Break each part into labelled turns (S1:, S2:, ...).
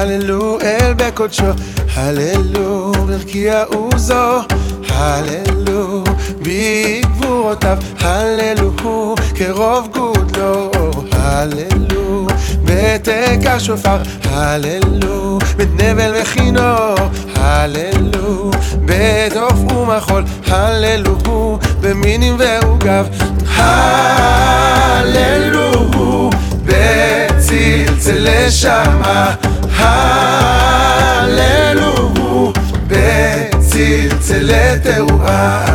S1: הללו אל בקודשו, הללו ברקיע עוזו, הללו בגבורותיו, הללו כרוב גודלו, הללו בתקע שופר, הללו בית נבל וכינור, הללו בדוף ומחול, הללו במינים ועוגב, הללו בצלצלי שמה, הללו בצלצלי תרועה.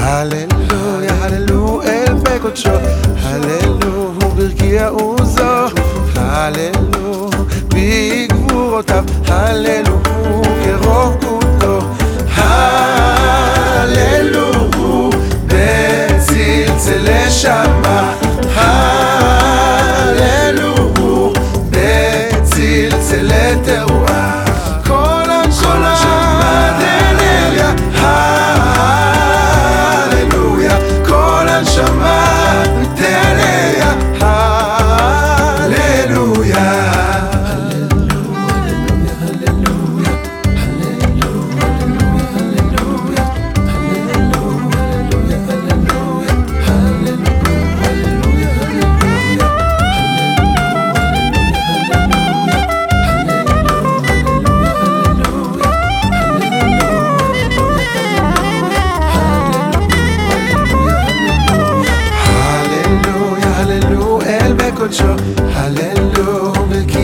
S1: הללויה, הללו אל בקודשו, הללו ברקיע עוזו, בגבורותיו, הללו כרוב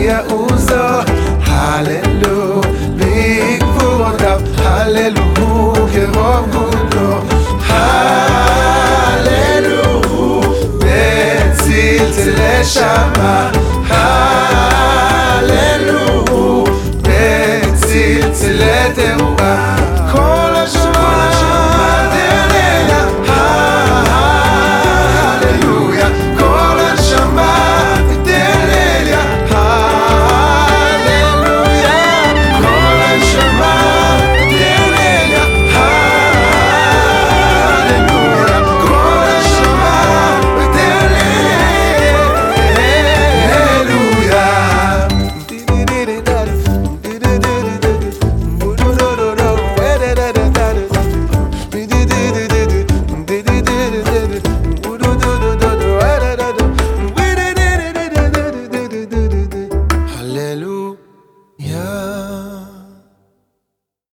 S1: ברקיע עוזו, הללו בגבורותיו, הללו כרוב גודלו, הללו בצלצלי שמה,